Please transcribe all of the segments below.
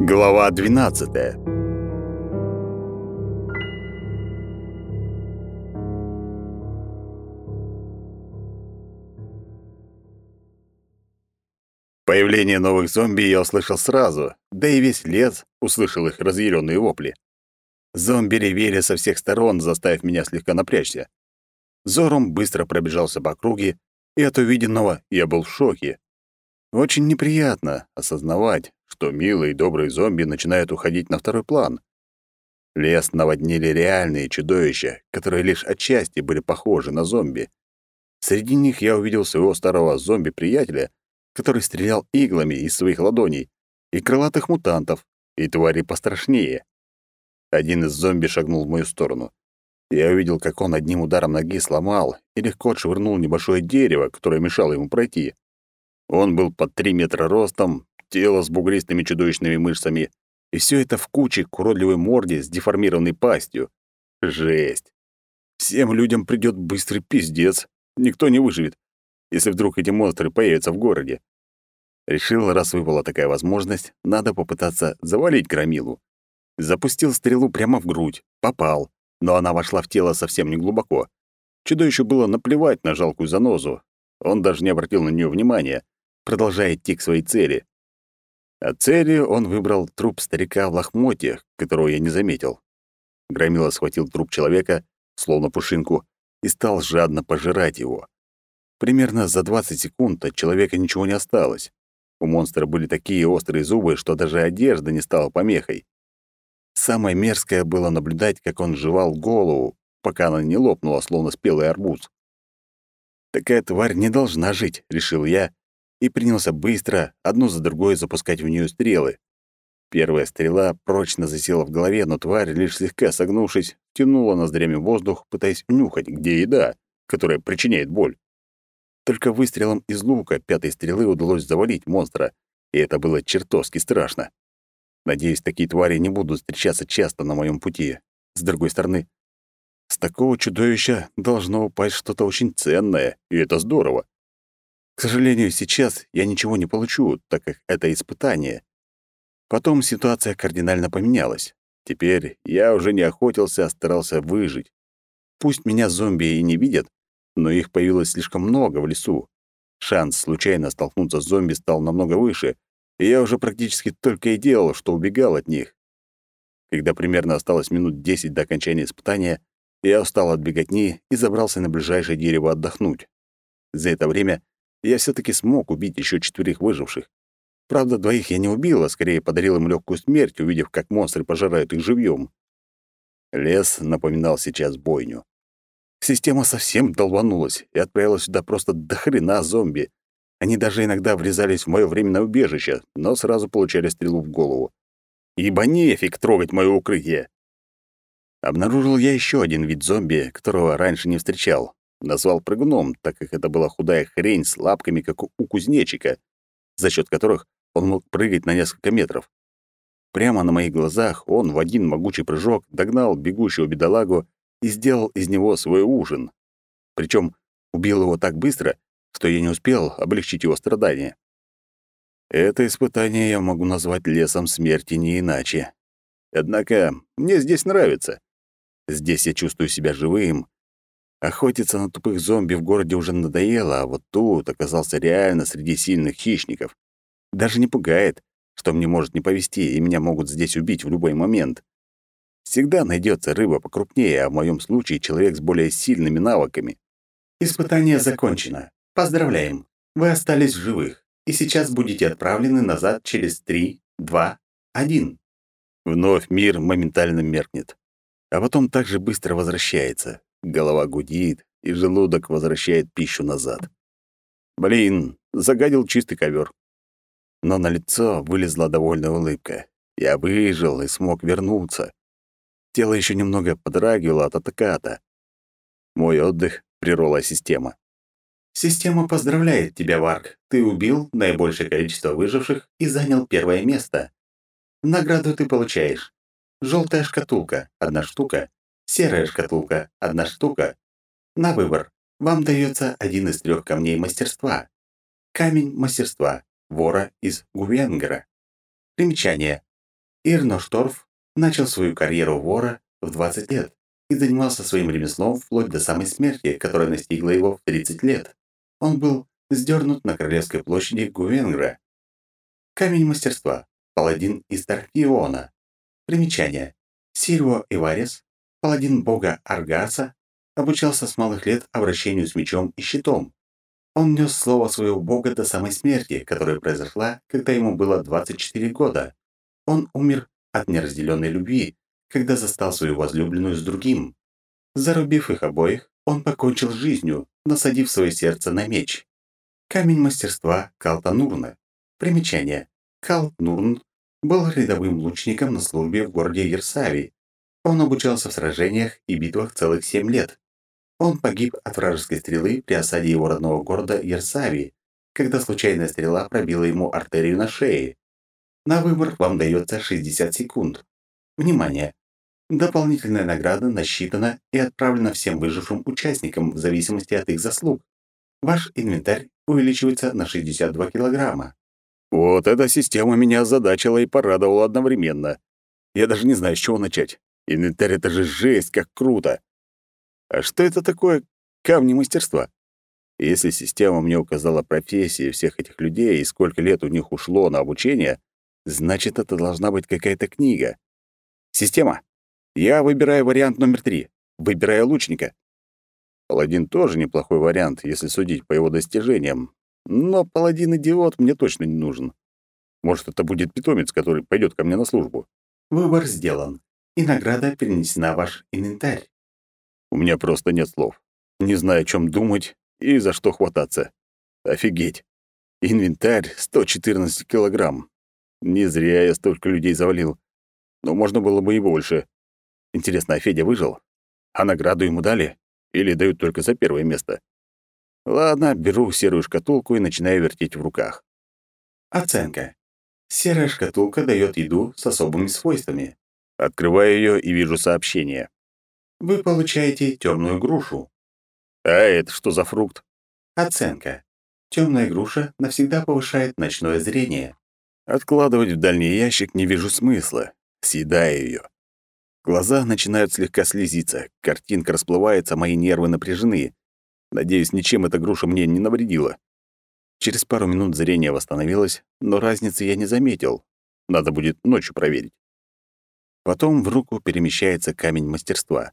Глава 12. Появление новых зомби я услышал сразу, да и весь лес услышал их разъяренные вопли. Зомби ревели со всех сторон, заставив меня слегка напрячься. Зором быстро пробежался по округе, и от увиденного я был в шоке. Очень неприятно осознавать, что милые и добрые зомби начинают уходить на второй план. Лес наводнили реальные чудовища, которые лишь отчасти были похожи на зомби. Среди них я увидел своего старого зомби-приятеля, который стрелял иглами из своих ладоней, и крылатых мутантов, и твари пострашнее. Один из зомби шагнул в мою сторону. Я увидел, как он одним ударом ноги сломал и легко отшвырнул небольшое дерево, которое мешало ему пройти. Он был под три метра ростом, тело с бугристыми чудовищными мышцами, и все это в куче к уродливой морде с деформированной пастью. Жесть. Всем людям придет быстрый пиздец. Никто не выживет, если вдруг эти монстры появятся в городе. Решил, раз выпала такая возможность, надо попытаться завалить громилу. Запустил стрелу прямо в грудь, попал, но она вошла в тело совсем не глубоко. Чудовищу было наплевать на жалкую занозу. Он даже не обратил на нее внимания, продолжая идти к своей цели. А целью он выбрал труп старика в лохмотьях, которого я не заметил. Громила схватил труп человека, словно пушинку, и стал жадно пожирать его. Примерно за 20 секунд от человека ничего не осталось. У монстра были такие острые зубы, что даже одежда не стала помехой. Самое мерзкое было наблюдать, как он жевал голову, пока она не лопнула, словно спелый арбуз. «Такая тварь не должна жить», — решил я, и принялся быстро, одну за другой, запускать в нее стрелы. Первая стрела прочно засела в голове, но тварь, лишь слегка согнувшись, тянула ноздрями воздух, пытаясь унюхать, где еда, которая причиняет боль. Только выстрелом из лука пятой стрелы удалось завалить монстра, и это было чертовски страшно. Надеюсь, такие твари не будут встречаться часто на моем пути. С другой стороны, с такого чудовища должно упасть что-то очень ценное, и это здорово. К сожалению, сейчас я ничего не получу, так как это испытание. Потом ситуация кардинально поменялась. Теперь я уже не охотился, а старался выжить. Пусть меня зомби и не видят, но их появилось слишком много в лесу. Шанс случайно столкнуться с зомби стал намного выше, и я уже практически только и делал, что убегал от них. Когда примерно осталось минут десять до окончания испытания, я устал от беготни и забрался на ближайшее дерево отдохнуть. За это время я все таки смог убить еще четверых выживших. Правда, двоих я не убил, а скорее подарил им легкую смерть, увидев, как монстры пожирают их живьем. Лес напоминал сейчас бойню. Система совсем долбанулась и отправилась сюда просто до хрена зомби. Они даже иногда врезались в мое временное убежище, но сразу получали стрелу в голову. Ибо нефиг трогать мое укрытие. Обнаружил я еще один вид зомби, которого раньше не встречал. Назвал прыгуном, так как это была худая хрень с лапками, как у кузнечика, за счет которых он мог прыгать на несколько метров. Прямо на моих глазах он в один могучий прыжок догнал бегущего бедолагу и сделал из него свой ужин. Причем убил его так быстро, что я не успел облегчить его страдания. Это испытание я могу назвать лесом смерти не иначе. Однако мне здесь нравится. Здесь я чувствую себя живым, Охотиться на тупых зомби в городе уже надоело, а вот тут оказался реально среди сильных хищников. Даже не пугает, что мне может не повезти, и меня могут здесь убить в любой момент. Всегда найдется рыба покрупнее, а в моем случае человек с более сильными навыками. Испытание закончено. Поздравляем. Вы остались в живых, и сейчас будете отправлены назад через 3, 2, 1. Вновь мир моментально меркнет. А потом так же быстро возвращается. Голова гудит, и желудок возвращает пищу назад. Блин, загадил чистый ковер. Но на лицо вылезла довольная улыбка. Я выжил и смог вернуться. Тело еще немного подрагивало от атаката. Мой отдых — природная система. Система поздравляет тебя, Варк. Ты убил наибольшее количество выживших и занял первое место. Награду ты получаешь. Желтая шкатулка — одна штука, Серая шкатулка – одна штука. На выбор. Вам дается один из трех камней мастерства. Камень мастерства. Вора из Гувенгера. Примечание. Ирношторф начал свою карьеру вора в 20 лет и занимался своим ремеслом вплоть до самой смерти, которая настигла его в 30 лет. Он был сдернут на Королевской площади Гувенгра. Камень мастерства. Паладин из Таркиона. Примечание. Сильво Иварес, паладин бога Аргаса, обучался с малых лет обращению с мечом и щитом. Он нес слово своего бога до самой смерти, которая произошла, когда ему было 24 года. Он умер от неразделенной любви, когда застал свою возлюбленную с другим. Зарубив их обоих, он покончил жизнью, насадив свое сердце на меч. Камень мастерства Калтанурна. Примечание. Калтнурн был рядовым лучником на службе в городе Ерсави. Он обучался в сражениях и битвах целых семь лет. Он погиб от вражеской стрелы при осаде его родного города Ерсави, когда случайная стрела пробила ему артерию на шее. На выбор вам дается 60 секунд. Внимание! Дополнительная награда насчитана и отправлена всем выжившим участникам в зависимости от их заслуг. Ваш инвентарь увеличивается на 62 килограмма. Вот эта система меня озадачила и порадовала одновременно. Я даже не знаю, с чего начать. Инвентарь — это же жесть, как круто. А что это такое камни мастерства? Если система мне указала профессии всех этих людей и сколько лет у них ушло на обучение, значит, это должна быть какая-то книга. Система. Я выбираю вариант номер три. Выбираю лучника. Паладин тоже неплохой вариант, если судить по его достижениям. Но паладин-идиот мне точно не нужен. Может, это будет питомец, который пойдет ко мне на службу. Выбор сделан, и награда перенесена в ваш инвентарь. У меня просто нет слов. Не знаю, о чем думать и за что хвататься. Офигеть. Инвентарь 114 килограмм. Не зря я столько людей завалил. Но можно было бы и больше. Интересно, а Федя выжил? А награду ему дали? Или дают только за первое место? Ладно, беру серую шкатулку и начинаю вертеть в руках. Оценка. Серая шкатулка дает еду с особыми свойствами. Открываю ее и вижу сообщение. Вы получаете темную грушу. А это что за фрукт? Оценка. Темная груша навсегда повышает ночное зрение. Откладывать в дальний ящик не вижу смысла. Съедаю ее. Глаза начинают слегка слезиться, картинка расплывается, мои нервы напряжены. Надеюсь, ничем эта груша мне не навредила. Через пару минут зрение восстановилось, но разницы я не заметил. Надо будет ночью проверить. Потом в руку перемещается камень мастерства.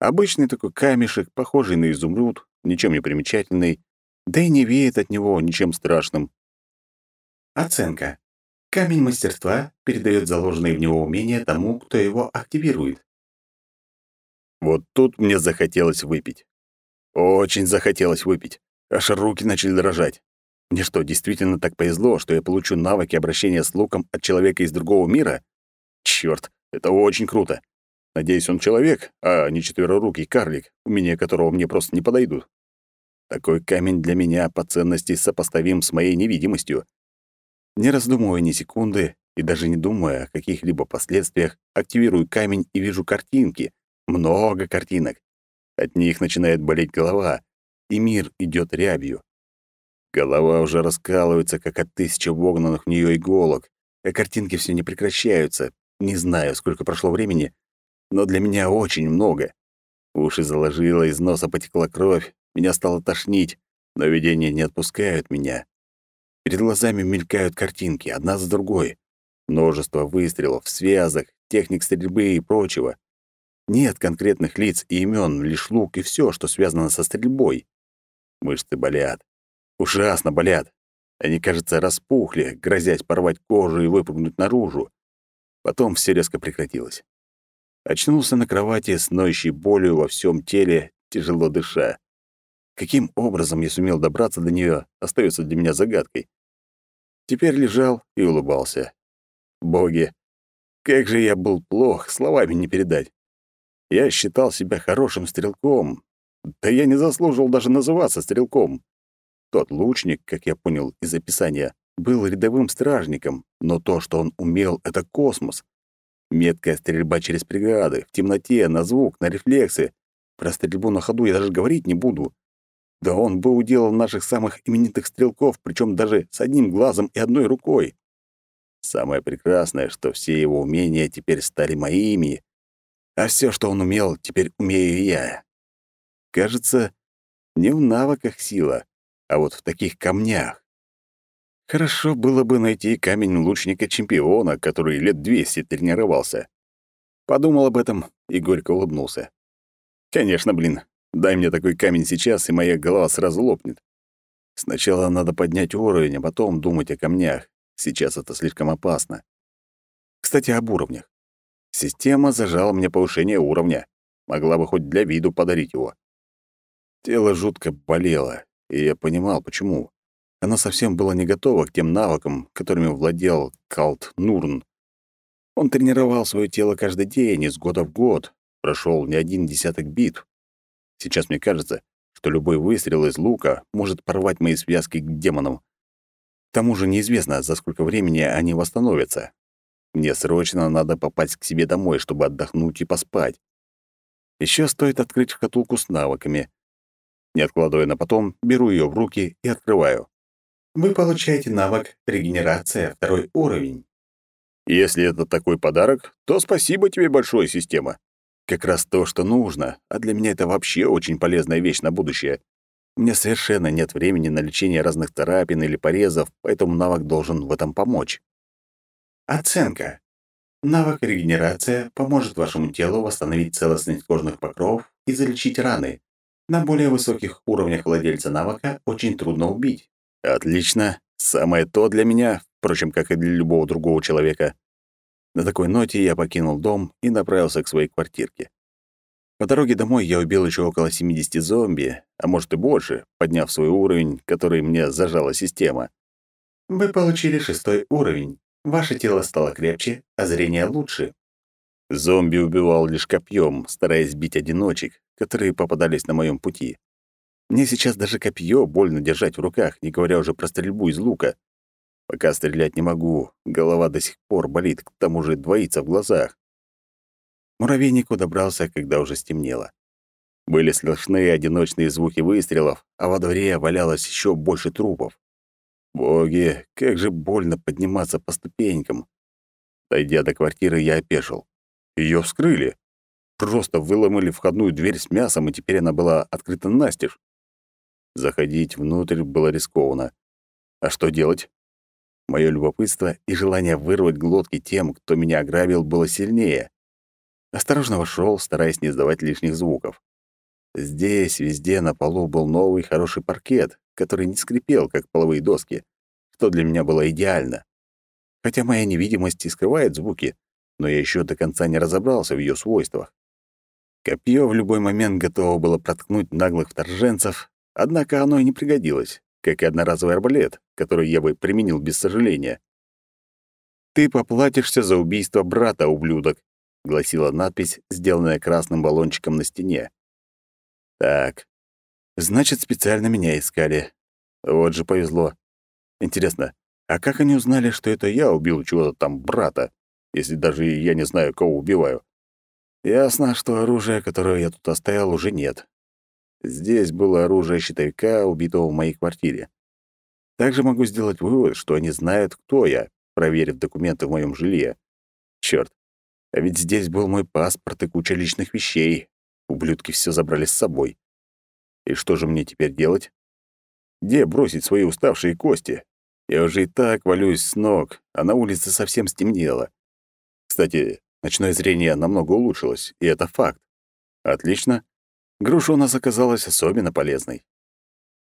Обычный такой камешек, похожий на изумруд, ничем не примечательный, да и не веет от него ничем страшным. Оценка. Камень мастерства передает заложенные в него умения тому, кто его активирует. Вот тут мне захотелось выпить. Очень захотелось выпить. Аж руки начали дрожать. Мне что, действительно так повезло, что я получу навыки обращения с луком от человека из другого мира? Чёрт, это очень круто. Надеюсь, он человек, а не четверорукий карлик, умения которого мне просто не подойдут. Такой камень для меня по ценности сопоставим с моей невидимостью. Не раздумывая ни секунды и даже не думая о каких-либо последствиях, активирую камень и вижу картинки. Много картинок. От них начинает болеть голова, и мир идет рябью. Голова уже раскалывается, как от тысячи вогнанных в нее иголок, а картинки все не прекращаются. Не знаю, сколько прошло времени, но для меня очень много. Уши заложило, из носа потекла кровь, меня стало тошнить, но видения не отпускают меня. Перед глазами мелькают картинки, одна за другой. Множество выстрелов, связок, техник стрельбы и прочего. Нет конкретных лиц и имен, лишь лук и все, что связано со стрельбой. Мышцы болят. Ужасно болят. Они, кажется, распухли, грозясь порвать кожу и выпрыгнуть наружу. Потом все резко прекратилось. Очнулся на кровати с ноющей болью во всем теле, тяжело дыша. Каким образом я сумел добраться до нее, остается для меня загадкой. Теперь лежал и улыбался. Боги, как же я был плох, словами не передать. Я считал себя хорошим стрелком. Да я не заслужил даже называться стрелком. Тот лучник, как я понял из описания, был рядовым стражником, но то, что он умел, — это космос. Меткая стрельба через преграды, в темноте, на звук, на рефлексы. Про стрельбу на ходу я даже говорить не буду. Да он бы уделал наших самых именитых стрелков, причем даже с одним глазом и одной рукой. Самое прекрасное, что все его умения теперь стали моими, а все, что он умел, теперь умею я. Кажется, не в навыках сила, а вот в таких камнях. Хорошо было бы найти камень лучника-чемпиона, который лет 200 тренировался. Подумал об этом и горько улыбнулся. Конечно, блин, дай мне такой камень сейчас, и моя голова сразу лопнет. Сначала надо поднять уровень, а потом думать о камнях. Сейчас это слишком опасно. Кстати, об уровнях. Система зажала мне повышение уровня. Могла бы хоть для виду подарить его. Тело жутко болело, и я понимал, почему. Оно совсем было не готово к тем навыкам, которыми владел Калт Нурн. Он тренировал свое тело каждый день, из года в год, прошел не один десяток битв. Сейчас мне кажется, что любой выстрел из лука может порвать мои связки к демонам. К тому же неизвестно, за сколько времени они восстановятся. Мне срочно надо попасть к себе домой, чтобы отдохнуть и поспать. Еще стоит открыть шкатулку с навыками. Не откладывая на потом, беру ее в руки и открываю. Вы получаете навык «Регенерация» второй уровень. Если это такой подарок, то спасибо тебе большое, система. Как раз то, что нужно, а для меня это вообще очень полезная вещь на будущее. Мне совершенно нет времени на лечение разных царапин или порезов, поэтому навык должен в этом помочь. Оценка. Навык регенерация поможет вашему телу восстановить целостность кожных покровов и залечить раны. На более высоких уровнях владельца навыка очень трудно убить. Отлично. Самое то для меня, впрочем, как и для любого другого человека. На такой ноте я покинул дом и направился к своей квартирке. По дороге домой я убил еще около 70 зомби, а может и больше, подняв свой уровень, который мне зажала система. Вы получили шестой уровень. Ваше тело стало крепче, а зрение лучше. Зомби убивал лишь копьем, стараясь бить одиночек, которые попадались на моем пути. Мне сейчас даже копье больно держать в руках, не говоря уже про стрельбу из лука. Пока стрелять не могу, голова до сих пор болит, к тому же двоится в глазах. Муравейнику добрался, когда уже стемнело. Были слышны одиночные звуки выстрелов, а во дворе валялось еще больше трупов. Боги, как же больно подниматься по ступенькам. Дойдя до квартиры, я опешил. Ее вскрыли. Просто выломали входную дверь с мясом, и теперь она была открыта настежь. Заходить внутрь было рискованно. А что делать? Моё любопытство и желание вырвать глотки тем, кто меня ограбил, было сильнее. Осторожно вошёл, стараясь не издавать лишних звуков. Здесь, везде на полу был новый хороший паркет, который не скрипел, как половые доски, что для меня было идеально. Хотя моя невидимость и скрывает звуки, но я ещё до конца не разобрался в её свойствах. Копье в любой момент готово было проткнуть наглых вторженцев, Однако оно и не пригодилось, как и одноразовый арбалет, который я бы применил без сожаления. «Ты поплатишься за убийство брата, ублюдок», — гласила надпись, сделанная красным баллончиком на стене. «Так, значит, специально меня искали. Вот же повезло. Интересно, а как они узнали, что это я убил чего-то там брата, если даже я не знаю, кого убиваю? Ясно, что оружия, которое я тут оставил, уже нет. Здесь было оружие щитовика, убитого в моей квартире. Также могу сделать вывод, что они знают, кто я, проверив документы в моем жилье. Черт, а ведь здесь был мой паспорт и куча личных вещей. Ублюдки все забрали с собой. И что же мне теперь делать? Где бросить свои уставшие кости? Я уже и так валюсь с ног, а на улице совсем стемнело. Кстати, ночное зрение намного улучшилось, и это факт. Отлично. Груша у нас оказалась особенно полезной.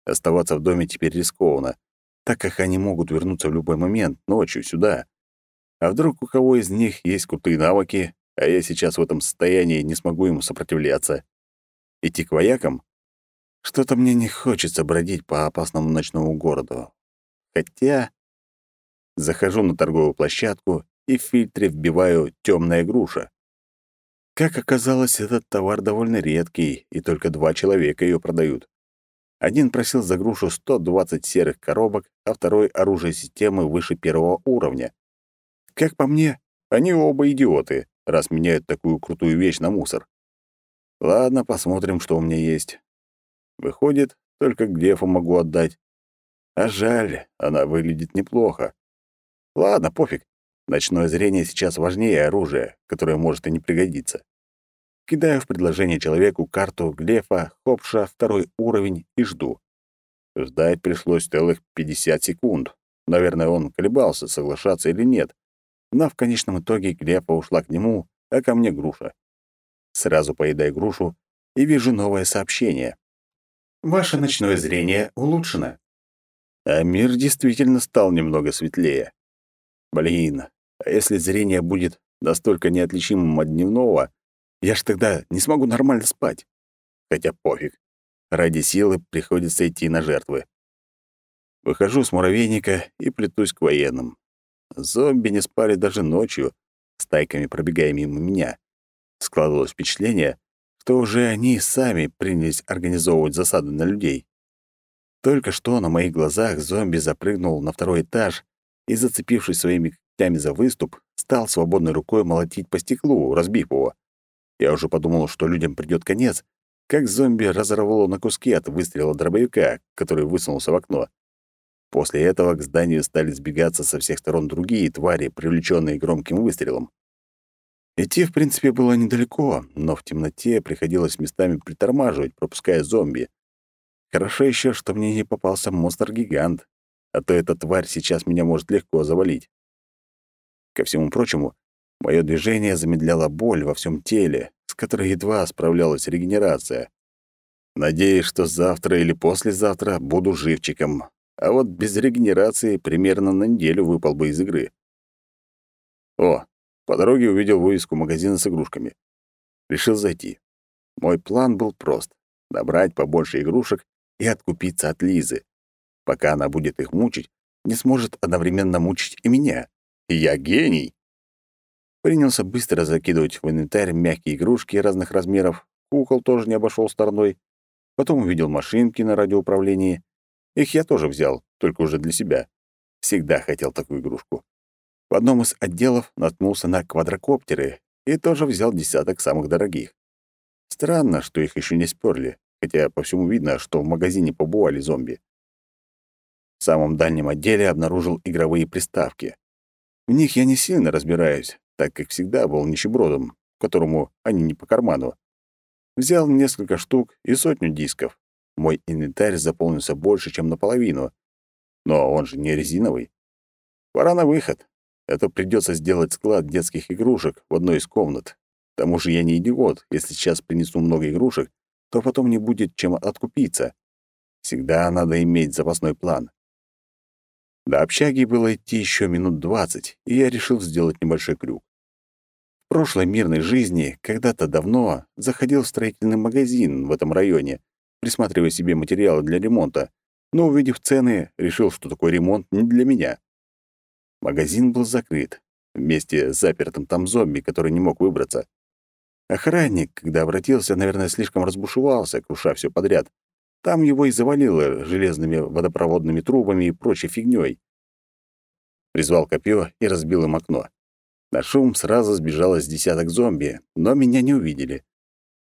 Оставаться в доме теперь рискованно, так как они могут вернуться в любой момент, ночью, сюда. А вдруг у кого из них есть крутые навыки, а я сейчас в этом состоянии не смогу им сопротивляться? Идти к воякам? Что-то мне не хочется бродить по опасному ночному городу. Хотя... Захожу на торговую площадку и в фильтре вбиваю «темная груша». Как оказалось, этот товар довольно редкий, и только два человека ее продают. Один просил за грушу 120 серых коробок, а второй — оружие системы выше первого уровня. Как по мне, они оба идиоты, раз меняют такую крутую вещь на мусор. Ладно, посмотрим, что у меня есть. Выходит, только Грефу могу отдать. А жаль, она выглядит неплохо. Ладно, пофиг. Ночное зрение сейчас важнее оружия, которое может и не пригодиться. Кидаю в предложение человеку карту Глефа, Хопша, второй уровень и жду. Ждать пришлось целых 50 секунд. Наверное, он колебался, соглашаться или нет. Но в конечном итоге Глефа ушла к нему, а ко мне груша. Сразу поедаю грушу и вижу новое сообщение. Ваше ночное зрение улучшено. А мир действительно стал немного светлее. Блин, а если зрение будет настолько неотличимым от дневного, я ж тогда не смогу нормально спать. Хотя пофиг. Ради силы приходится идти на жертвы. Выхожу с муравейника и плетусь к военным. Зомби не спали даже ночью, стайками пробегая мимо меня. Складывалось впечатление, что уже они сами принялись организовывать засады на людей. Только что на моих глазах зомби запрыгнул на второй этаж и, зацепившись своими когтями за выступ, стал свободной рукой молотить по стеклу, разбив его. Я уже подумал, что людям придёт конец, как зомби разорвало на куски от выстрела дробовика, который высунулся в окно. После этого к зданию стали сбегаться со всех сторон другие твари, привлечённые громким выстрелом. Идти, в принципе, было недалеко, но в темноте приходилось местами притормаживать, пропуская зомби. Хорошо ещё, что мне не попался монстр-гигант, а то эта тварь сейчас меня может легко завалить. Ко всему прочему, Мое движение замедляло боль во всем теле, с которой едва справлялась регенерация. Надеюсь, что завтра или послезавтра буду живчиком, а вот без регенерации примерно на неделю выпал бы из игры. О, по дороге увидел вывеску магазина с игрушками. Решил зайти. Мой план был прост — набрать побольше игрушек и откупиться от Лизы. Пока она будет их мучить, не сможет одновременно мучить и меня. Я гений! Принялся быстро закидывать в инвентарь мягкие игрушки разных размеров, кукол тоже не обошел стороной. Потом увидел машинки на радиоуправлении. Их я тоже взял, только уже для себя. Всегда хотел такую игрушку. В одном из отделов наткнулся на квадрокоптеры и тоже взял десяток самых дорогих. Странно, что их еще не сперли, хотя по всему видно, что в магазине побывали зомби. В самом дальнем отделе обнаружил игровые приставки. В них я не сильно разбираюсь, так как всегда был нищебродом, которому они не по карману. Взял несколько штук и сотню дисков. Мой инвентарь заполнился больше, чем наполовину. Но он же не резиновый. Пора на выход. Это придется сделать склад детских игрушек в одной из комнат. К тому же я не идиот. Если сейчас принесу много игрушек, то потом не будет чем откупиться. Всегда надо иметь запасной план. До общаги было идти еще минут двадцать, и я решил сделать небольшой крюк. В прошлой мирной жизни, когда-то давно, заходил в строительный магазин в этом районе, присматривая себе материалы для ремонта, но, увидев цены, решил, что такой ремонт не для меня. Магазин был закрыт, вместе с запертым там зомби, который не мог выбраться. Охранник, когда обратился, наверное, слишком разбушевался, круша все подряд, там его и завалило железными водопроводными трубами и прочей фигнёй. Призвал копье и разбил им окно. На шум сразу сбежалось десяток зомби, но меня не увидели.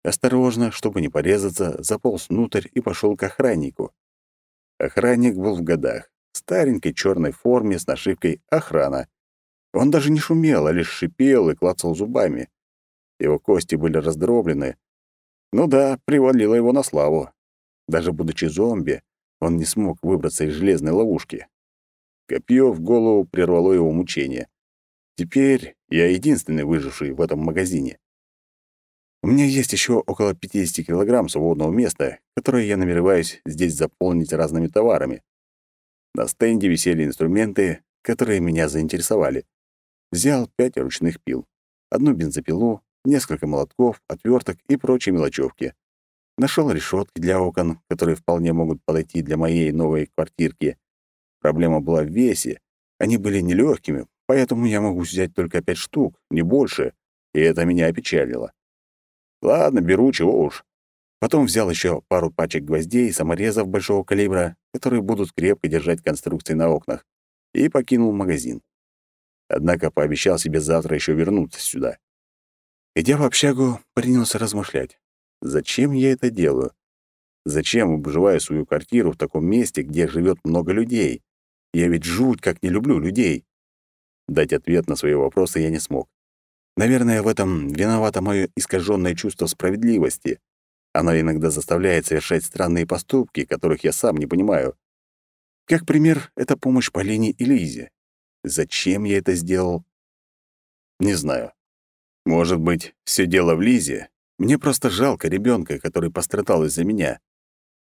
Осторожно, чтобы не порезаться, заполз внутрь и пошел к охраннику. Охранник был в годах, в старенькой черной форме с нашивкой «Охрана». Он даже не шумел, а лишь шипел и клацал зубами. Его кости были раздроблены. Ну да, привалило его на славу. Даже будучи зомби, он не смог выбраться из железной ловушки. Копье в голову прервало его мучение. Теперь я единственный выживший в этом магазине. У меня есть еще около 50 килограмм свободного места, которое я намереваюсь здесь заполнить разными товарами. На стенде висели инструменты, которые меня заинтересовали. Взял пять ручных пил, одну бензопилу, несколько молотков, отверток и прочие мелочевки. Нашел решетки для окон, которые вполне могут подойти для моей новой квартирки. Проблема была в весе. Они были нелегкими, поэтому я могу взять только пять штук, не больше, и это меня опечалило. Ладно, беру, чего уж. Потом взял еще пару пачек гвоздей и саморезов большого калибра, которые будут крепко держать конструкции на окнах, и покинул магазин. Однако пообещал себе завтра еще вернуться сюда. Идя в общагу, принялся размышлять. Зачем я это делаю? Зачем обживаю свою квартиру в таком месте, где живет много людей? Я ведь жуть как не люблю людей. Дать ответ на свои вопросы я не смог. Наверное, в этом виновато мое искаженное чувство справедливости. Оно иногда заставляет совершать странные поступки, которых я сам не понимаю. Как пример, это помощь Полине и Лизе. Зачем я это сделал? Не знаю. Может быть, все дело в Лизе? Мне просто жалко ребенка, который пострадал из-за меня.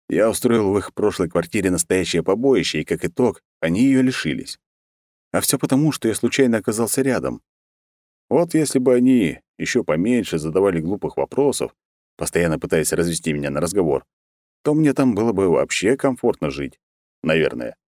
Я устроил в их прошлой квартире настоящее побоище, и как итог, они ее лишились. А все потому, что я случайно оказался рядом. Вот если бы они еще поменьше задавали глупых вопросов, постоянно пытаясь развести меня на разговор, то мне там было бы вообще комфортно жить. Наверное.